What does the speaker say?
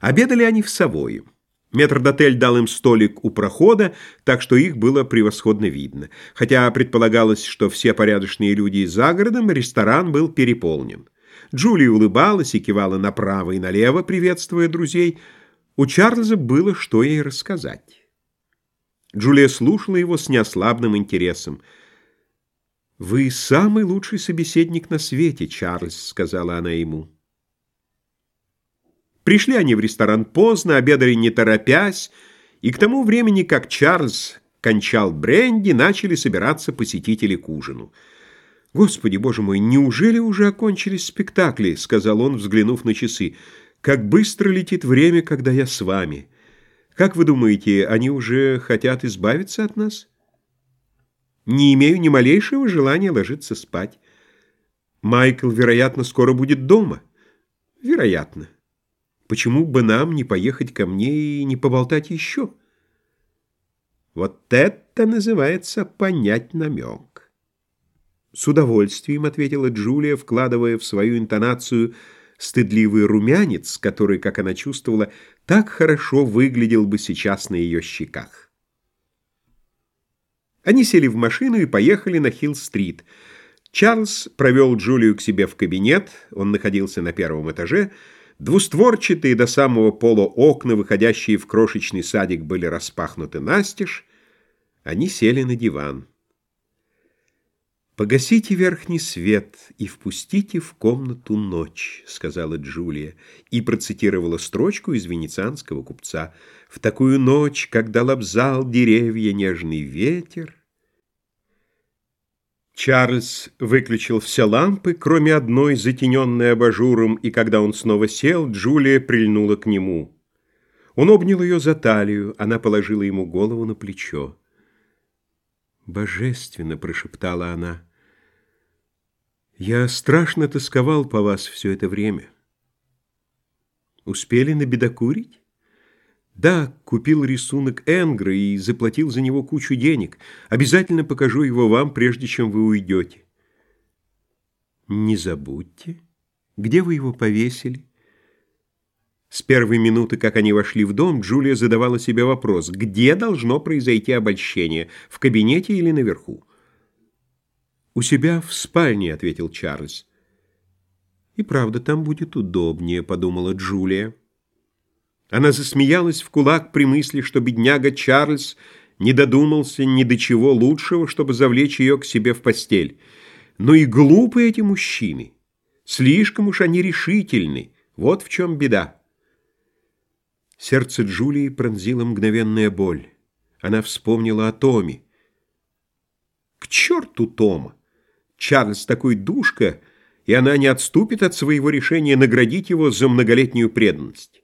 Обедали они в Савое. Метрдотель дал им столик у прохода, так что их было превосходно видно. Хотя предполагалось, что все порядочные люди за городом, ресторан был переполнен. Джулия улыбалась и кивала направо и налево, приветствуя друзей. У Чарльза было что ей рассказать. Джулия слушала его с неослабным интересом. «Вы самый лучший собеседник на свете, Чарльз», — сказала она ему. Пришли они в ресторан поздно, обедали не торопясь, и к тому времени, как Чарльз кончал бренди, начали собираться посетители к ужину. «Господи, боже мой, неужели уже окончились спектакли?» — сказал он, взглянув на часы. «Как быстро летит время, когда я с вами. Как вы думаете, они уже хотят избавиться от нас?» «Не имею ни малейшего желания ложиться спать. Майкл, вероятно, скоро будет дома. Вероятно». Почему бы нам не поехать ко мне и не поболтать еще? Вот это называется понять намек. С удовольствием ответила Джулия, вкладывая в свою интонацию стыдливый румянец, который, как она чувствовала, так хорошо выглядел бы сейчас на ее щеках. Они сели в машину и поехали на Хилл-стрит. Чарльз провел Джулию к себе в кабинет, он находился на первом этаже, Двустворчатые до самого пола окна, выходящие в крошечный садик, были распахнуты настежь. Они сели на диван. «Погасите верхний свет и впустите в комнату ночь», — сказала Джулия, и процитировала строчку из венецианского купца. «В такую ночь, когда лобзал деревья нежный ветер, Чарльз выключил все лампы, кроме одной, затененной абажуром, и когда он снова сел, Джулия прильнула к нему. Он обнял ее за талию, она положила ему голову на плечо. «Божественно!» — прошептала она. «Я страшно тосковал по вас все это время. Успели набедокурить?» Да, купил рисунок Энгра и заплатил за него кучу денег. Обязательно покажу его вам, прежде чем вы уйдете. Не забудьте. Где вы его повесили? С первой минуты, как они вошли в дом, Джулия задавала себе вопрос, где должно произойти обольщение, в кабинете или наверху? «У себя в спальне», — ответил Чарльз. «И правда, там будет удобнее», — подумала Джулия. Она засмеялась в кулак при мысли, что бедняга Чарльз не додумался ни до чего лучшего, чтобы завлечь ее к себе в постель. Но и глупы эти мужчины. Слишком уж они решительны. Вот в чем беда. Сердце Джулии пронзила мгновенная боль. Она вспомнила о Томе. К черту Тома! Чарльз такой душка, и она не отступит от своего решения наградить его за многолетнюю преданность.